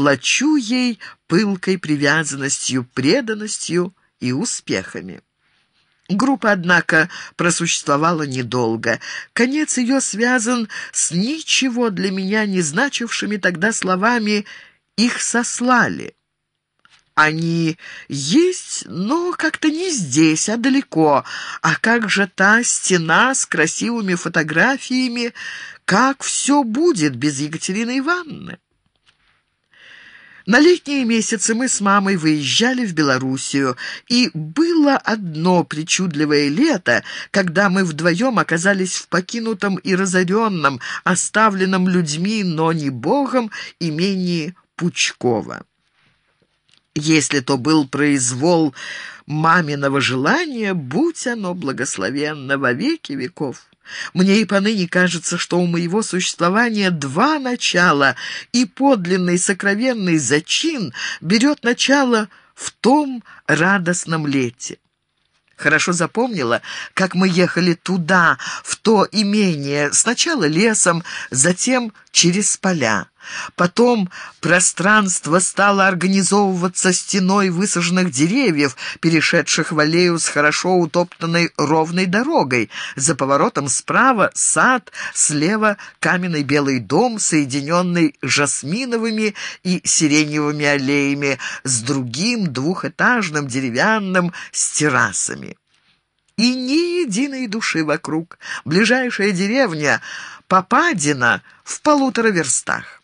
плачу ей пылкой привязанностью, преданностью и успехами. Группа, однако, просуществовала недолго. Конец ее связан с ничего для меня не значившими тогда словами «их сослали». Они есть, но как-то не здесь, а далеко. А как же та стена с красивыми фотографиями? Как все будет без Екатерины Ивановны? На летние месяцы мы с мамой выезжали в Белоруссию, и было одно причудливое лето, когда мы вдвоем оказались в покинутом и разоренном, оставленном людьми, но не богом, имении Пучкова. Если то был произвол маминого желания, будь оно благословенно во веки веков. Мне и поныне кажется, что у моего существования два начала, и подлинный сокровенный зачин берет начало в том радостном лете. Хорошо запомнила, как мы ехали туда, в то имение, сначала лесом, затем через поля. Потом пространство стало организовываться стеной высаженных деревьев, перешедших в аллею с хорошо утоптанной ровной дорогой. За поворотом справа сад, слева каменный белый дом, соединенный жасминовыми и сиреневыми аллеями, с другим двухэтажным деревянным с террасами. И ни единой души вокруг. Ближайшая деревня — Попадина в полутора верстах.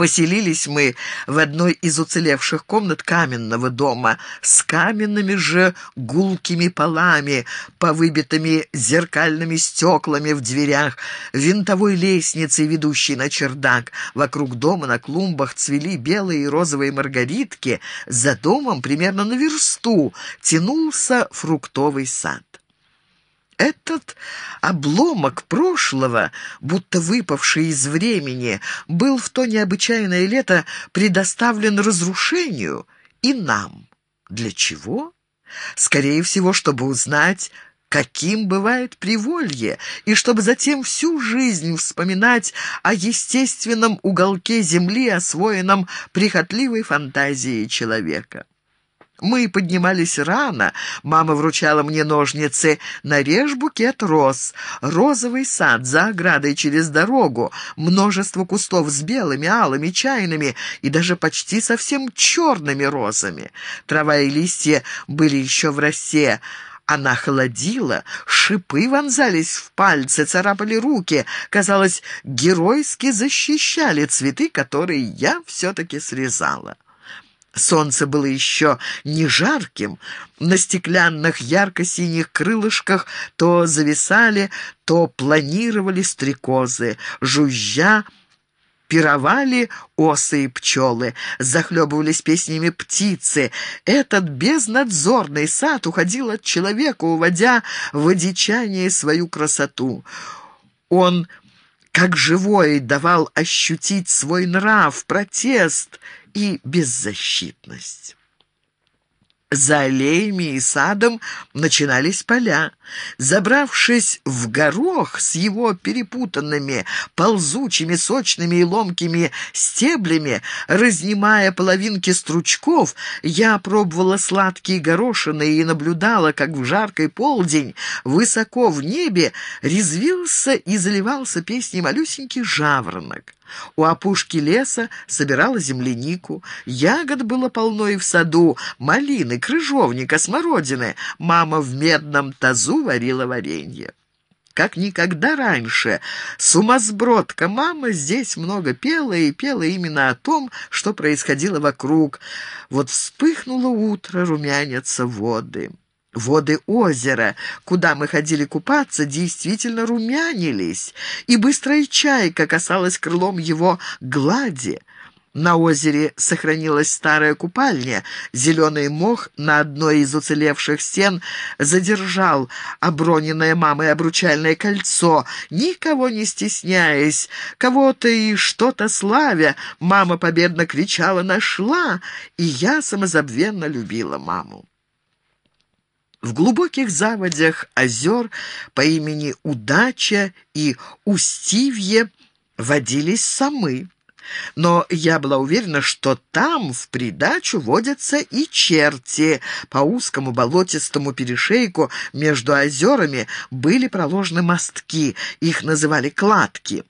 Поселились мы в одной из уцелевших комнат каменного дома с каменными же гулкими полами, повыбитыми зеркальными стеклами в дверях, винтовой лестницей, ведущей на чердак. Вокруг дома на клумбах цвели белые и розовые маргаритки. За домом примерно на версту тянулся фруктовый сад. Этот обломок прошлого, будто выпавший из времени, был в то необычайное лето предоставлен разрушению и нам. Для чего? Скорее всего, чтобы узнать, каким бывает приволье, и чтобы затем всю жизнь вспоминать о естественном уголке земли, освоенном прихотливой фантазией человека. Мы поднимались рано. Мама вручала мне ножницы. Нарежь букет роз. Розовый сад за оградой через дорогу. Множество кустов с белыми, алыми, чайными и даже почти совсем черными розами. Трава и листья были еще в росе. Она холодила, шипы вонзались в пальцы, царапали руки. Казалось, геройски защищали цветы, которые я все-таки срезала. Солнце было еще не жарким, на стеклянных ярко-синих крылышках то зависали, то планировали стрекозы, жужжа, пировали осы и пчелы, захлебывались песнями птицы. Этот безнадзорный сад уходил от человека, уводя в одичание свою красоту. Он, как живой, давал ощутить свой нрав, протест — и беззащитность. За аллеями и садом начинались поля. Забравшись в горох с его перепутанными, ползучими, сочными и ломкими стеблями, разнимая половинки стручков, я пробовала сладкие горошины и наблюдала, как в жаркий полдень высоко в небе резвился и заливался песней малюсенький жаворонок. У опушки леса собирала землянику. Ягод было полно и в саду, малины, крыжовника, смородины. Мама в медном тазу варила варенье. Как никогда раньше, сумасбродка мама здесь много пела и пела именно о том, что происходило вокруг. Вот вспыхнуло утро, румянятся воды. Воды озера, куда мы ходили купаться, действительно румянились, и быстрая чайка касалась крылом его глади. На озере сохранилась старая купальня. Зеленый мох на одной из уцелевших стен задержал оброненное мамой обручальное кольцо. Никого не стесняясь, кого-то и что-то славя, мама победно кричала «Нашла!» И я самозабвенно любила маму. В глубоких заводях озер по имени Удача и Устивье водились самы. Но я была уверена, что там в придачу водятся и черти. По узкому болотистому перешейку между озерами были проложены мостки, их называли кладки.